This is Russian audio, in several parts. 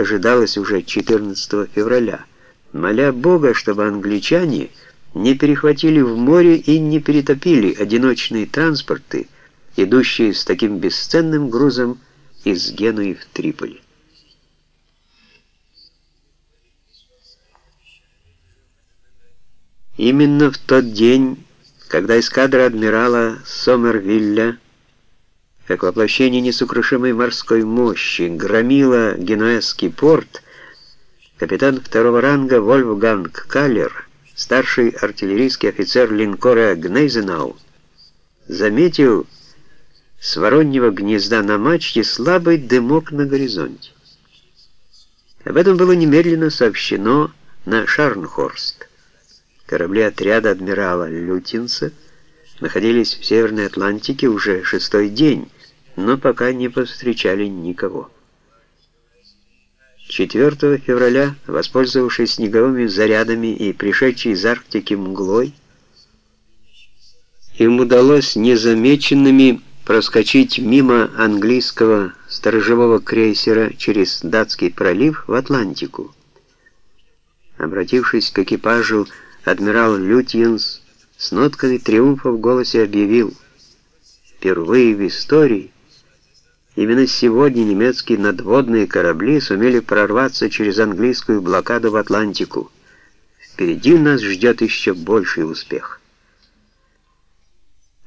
ожидалось уже 14 февраля, моля Бога, чтобы англичане не перехватили в море и не перетопили одиночные транспорты, идущие с таким бесценным грузом из Генуи в Триполи. Именно в тот день, когда эскадра адмирала Сомервилля, как воплощение несокрушимой морской мощи, громила Генуэзский порт, капитан второго ранга Вольфганг Каллер, старший артиллерийский офицер линкора Гнейзенау, заметил с вороньего гнезда на мачте слабый дымок на горизонте. Об этом было немедленно сообщено на Шарнхорст. Корабли отряда адмирала Лютинса находились в Северной Атлантике уже шестой день, но пока не повстречали никого. 4 февраля, воспользовавшись снеговыми зарядами и пришедшей из Арктики мглой, им удалось незамеченными проскочить мимо английского сторожевого крейсера через датский пролив в Атлантику. Обратившись к экипажу, адмирал Лютьенс с нотками триумфа в голосе объявил, «Впервые в истории именно сегодня немецкие надводные корабли сумели прорваться через английскую блокаду в Атлантику. Впереди нас ждет еще больший успех».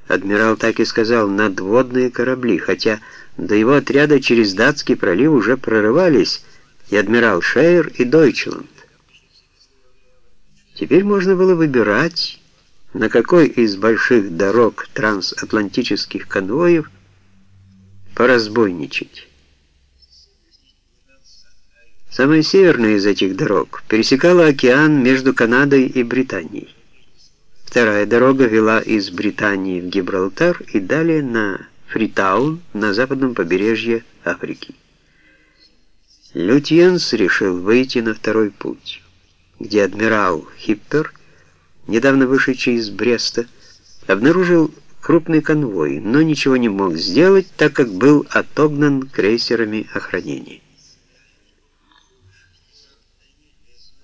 Адмирал так и сказал «надводные корабли», хотя до его отряда через датский пролив уже прорывались и адмирал Шейер, и Дойчланд. Теперь можно было выбирать, на какой из больших дорог трансатлантических конвоев поразбойничать. Самая северная из этих дорог пересекала океан между Канадой и Британией. Вторая дорога вела из Британии в Гибралтар и далее на Фритаун на западном побережье Африки. Лютьенс решил выйти на второй путь где адмирал Хиппер, недавно вышедший из Бреста, обнаружил крупный конвой, но ничего не мог сделать, так как был отогнан крейсерами охранения.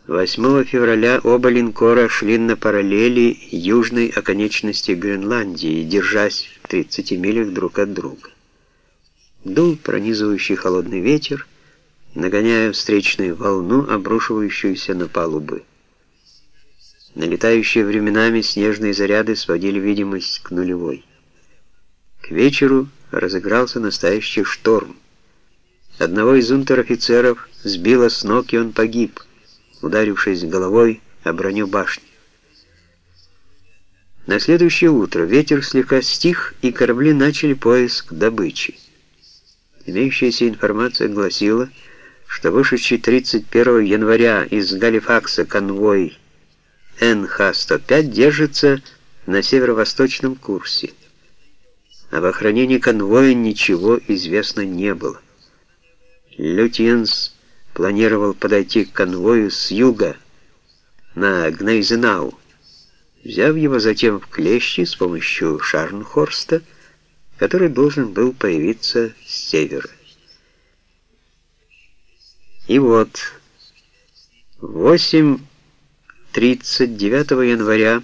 8 февраля оба линкора шли на параллели южной оконечности Гренландии, держась в 30 милях друг от друга. Дул пронизывающий холодный ветер, нагоняя встречную волну, обрушивающуюся на палубы. Налетающие временами снежные заряды сводили видимость к нулевой. К вечеру разыгрался настоящий шторм. Одного из унтер-офицеров сбило с ног, и он погиб, ударившись головой о броню башни. На следующее утро ветер слегка стих, и корабли начали поиск добычи. Имеющаяся информация гласила, что вышедший 31 января из Галифакса конвой НХ-105 держится на северо-восточном курсе. Об охранении конвоя ничего известно не было. Лютьенс планировал подойти к конвою с юга на Гнейзенау, взяв его затем в клещи с помощью Шарнхорста, который должен был появиться с севера. И вот, 8.39 января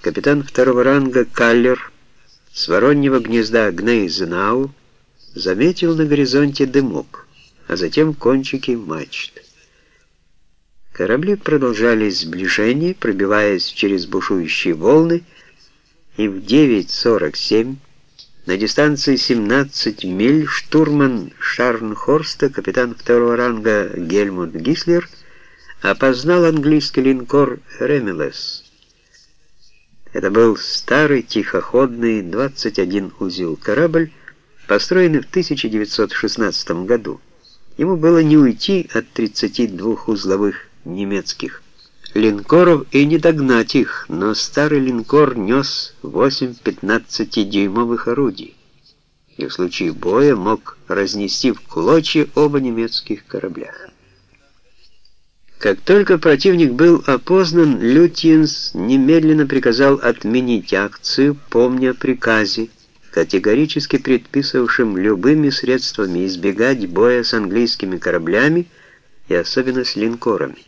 капитан второго ранга Каллер с вороньего гнезда Гнейзенау заметил на горизонте дымок, а затем кончики мачт. Корабли продолжали сближение, пробиваясь через бушующие волны, и в 9.47 на дистанции 17 миль штурман Шарнхорста, капитан второго ранга Гельмут Гислер, опознал английский линкор «Ремелес». Это был старый тихоходный 21 узел корабль, построенный в 1916 году. Ему было не уйти от 32 узловых немецких линкоров и не догнать их, но старый линкор нес 8 15-дюймовых орудий и в случае боя мог разнести в клочья оба немецких корабля. Как только противник был опознан, Лютьенс немедленно приказал отменить акцию, помня о приказе, категорически предписывавшим любыми средствами избегать боя с английскими кораблями и особенно с линкорами.